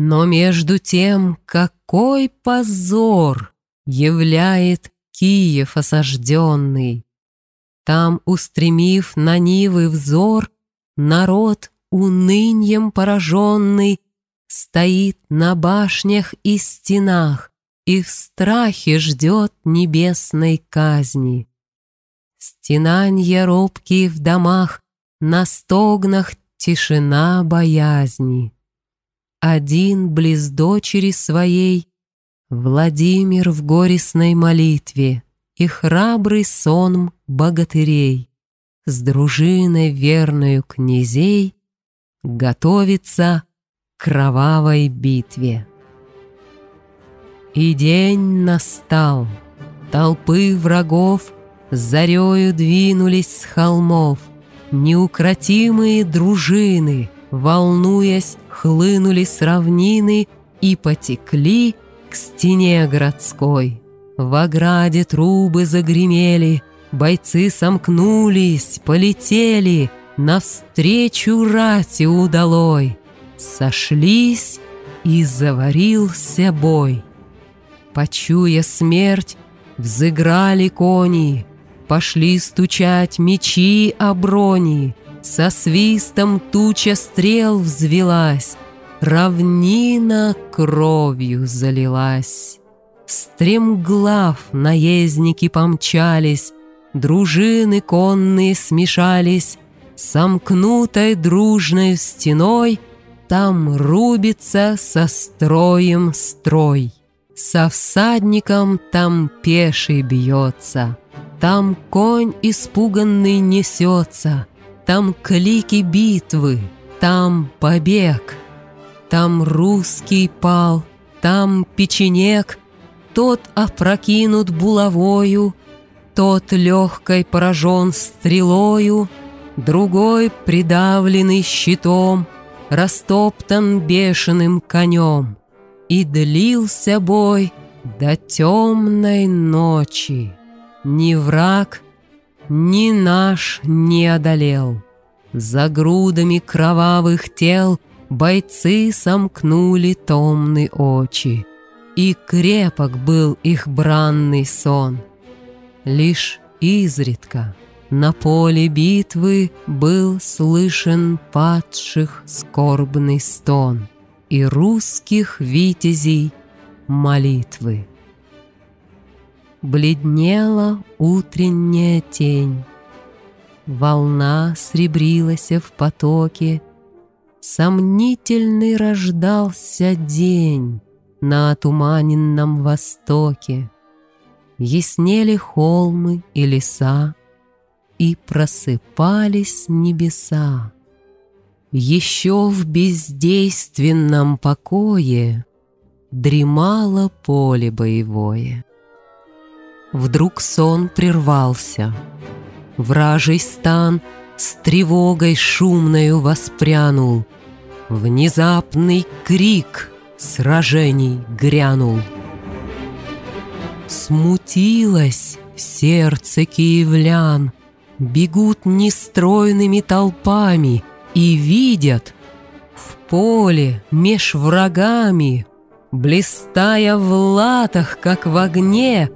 Но между тем какой позор являет Киев осажденный. Там, устремив на Нивы взор, народ уныньем пораженный Стоит на башнях и стенах И в страхе ждет небесной казни. Стенанья робкие в домах, На стогнах тишина боязни. Один близ дочери своей Владимир в горестной молитве И храбрый сон богатырей С дружиной верною князей Готовится кровавой битве. И день настал, толпы врагов Зарею двинулись с холмов, Неукротимые дружины, Волнуясь, хлынули с равнины И потекли к стене городской. В ограде трубы загремели, Бойцы сомкнулись, полетели Навстречу рати удалой сошлись, и заварился бой. Почуя смерть, взыграли кони, Пошли стучать мечи о брони, Со свистом туча стрел взвелась, Равнина кровью залилась. Стремглав наездники помчались, Дружины конные смешались, Сомкнутой дружной стеной там рубится со строем строй. Со всадником там пеший бьется, Там конь испуганный несется, Там клики битвы, там побег. Там русский пал, там печенек, Тот опрокинут булавою, Тот легкой поражен стрелою, Другой придавленный щитом — растоптан бешеным конем, И длился бой до темной ночи. Ни враг, ни наш не одолел. За грудами кровавых тел Бойцы сомкнули томны очи, И крепок был их бранный сон. Лишь изредка — на поле битвы был слышен падших скорбный стон И русских витязей молитвы. Бледнела утренняя тень, Волна сребрилась в потоке, Сомнительный рождался день На отуманенном востоке. Яснели холмы и леса, и просыпались небеса. Еще в бездейственном покое Дремало поле боевое. Вдруг сон прервался. Вражий стан с тревогой шумною воспрянул. Внезапный крик сражений грянул. Смутилось сердце киевлян, бегут нестройными толпами и видят в поле меж врагами, блистая в латах, как в огне,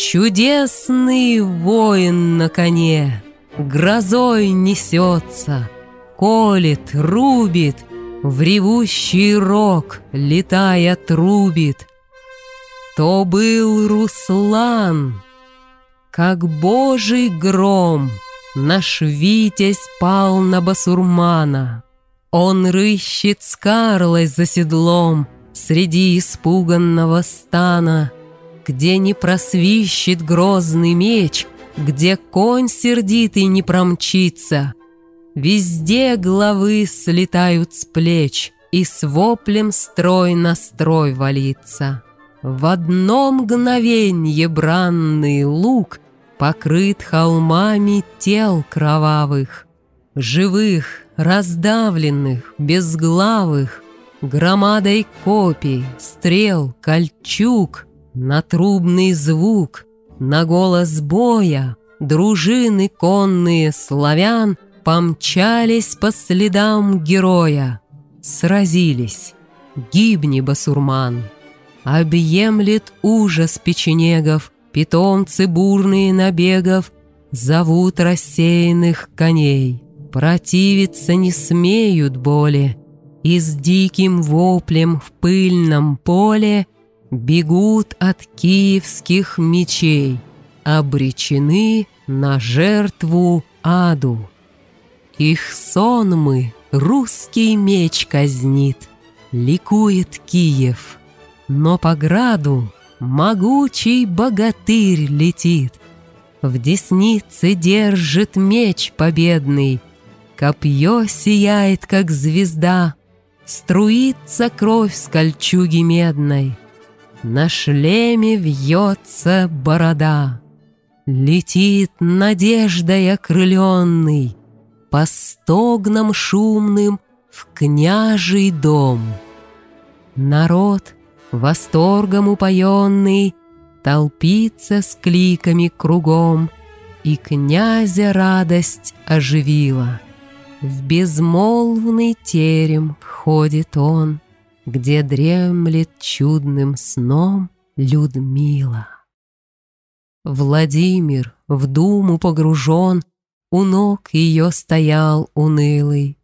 чудесный воин на коне, грозой несется, колет, рубит, в ревущий рог, летая, трубит. То был Руслан, как божий гром, Наш Витязь пал на басурмана. Он рыщет с Карлой за седлом Среди испуганного стана, Где не просвищет грозный меч, Где конь сердитый не промчится. Везде главы слетают с плеч, И с воплем строй на строй валится. В одно мгновенье бранный лук Покрыт холмами тел кровавых, Живых, раздавленных, безглавых, Громадой копий, стрел, кольчуг, На трубный звук, на голос боя Дружины конные славян Помчались по следам героя, Сразились гибни, басурман! Объемлет ужас печенегов, Питомцы бурные набегов Зовут рассеянных коней. Противиться не смеют боли, И с диким воплем в пыльном поле Бегут от киевских мечей, Обречены на жертву аду. Их сонмы русский меч казнит, Ликует Киев, но по граду Могучий богатырь летит, В деснице держит меч победный, Копье сияет, как звезда, Струится кровь с кольчуги медной, На шлеме вьется борода. Летит надеждой окрыленный По стогнам шумным в княжий дом. Народ, восторгом упоенный, Толпится с кликами кругом, И князя радость оживила. В безмолвный терем входит он, Где дремлет чудным сном Людмила. Владимир в думу погружен, У ног ее стоял унылый.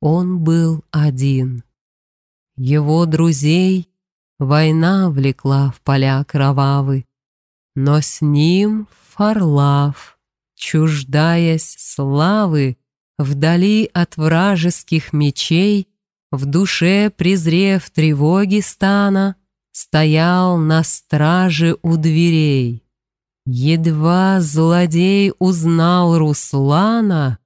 Он был один. Его друзей Война влекла в поля кровавы, Но с ним Фарлав, чуждаясь славы, Вдали от вражеских мечей, В душе презрев тревоги стана, Стоял на страже у дверей. Едва злодей узнал Руслана,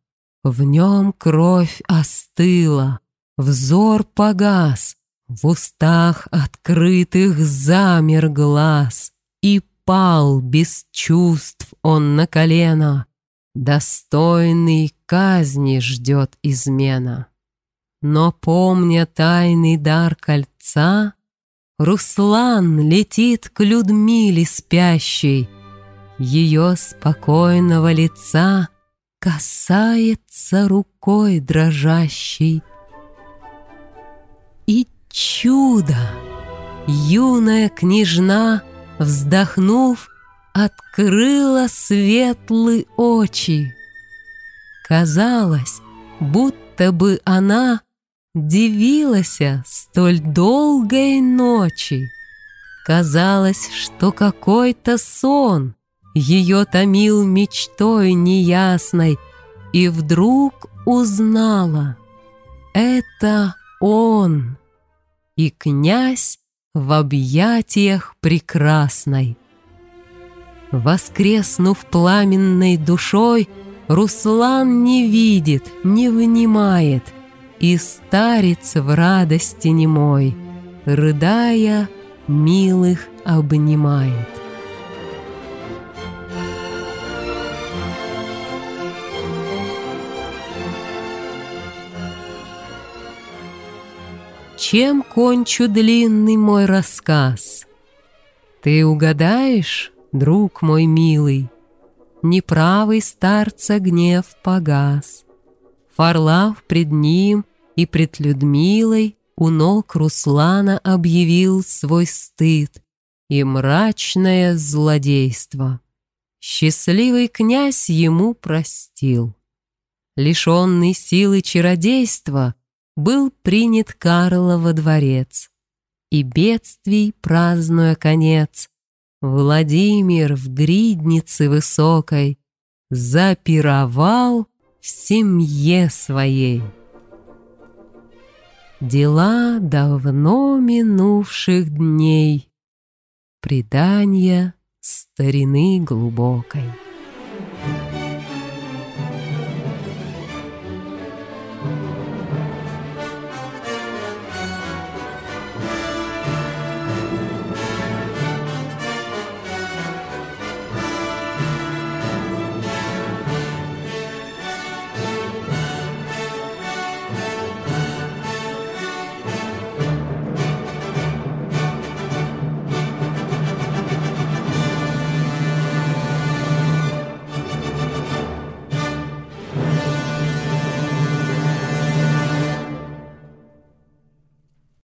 В нем кровь остыла, взор погас, В устах открытых замер глаз, И пал без чувств он на колено. Достойный казни ждет измена. Но, помня тайный дар кольца, Руслан летит к Людмиле спящей — ее спокойного лица касается рукой дрожащей. И чудо! Юная княжна, вздохнув, открыла светлые очи. Казалось, будто бы она дивилась столь долгой ночи. Казалось, что какой-то сон ее томил мечтой неясной, И вдруг узнала — это он, И князь в объятиях прекрасной. Воскреснув пламенной душой, Руслан не видит, не внимает, И старец в радости немой, Рыдая, милых обнимает. чем кончу длинный мой рассказ? Ты угадаешь, друг мой милый, Неправый старца гнев погас. Фарлав пред ним и пред Людмилой У ног Руслана объявил свой стыд И мрачное злодейство. Счастливый князь ему простил. Лишенный силы чародейства — был принят Карла во дворец. И бедствий, празднуя конец, Владимир в гриднице высокой Запировал в семье своей. Дела давно минувших дней, Предания старины глубокой.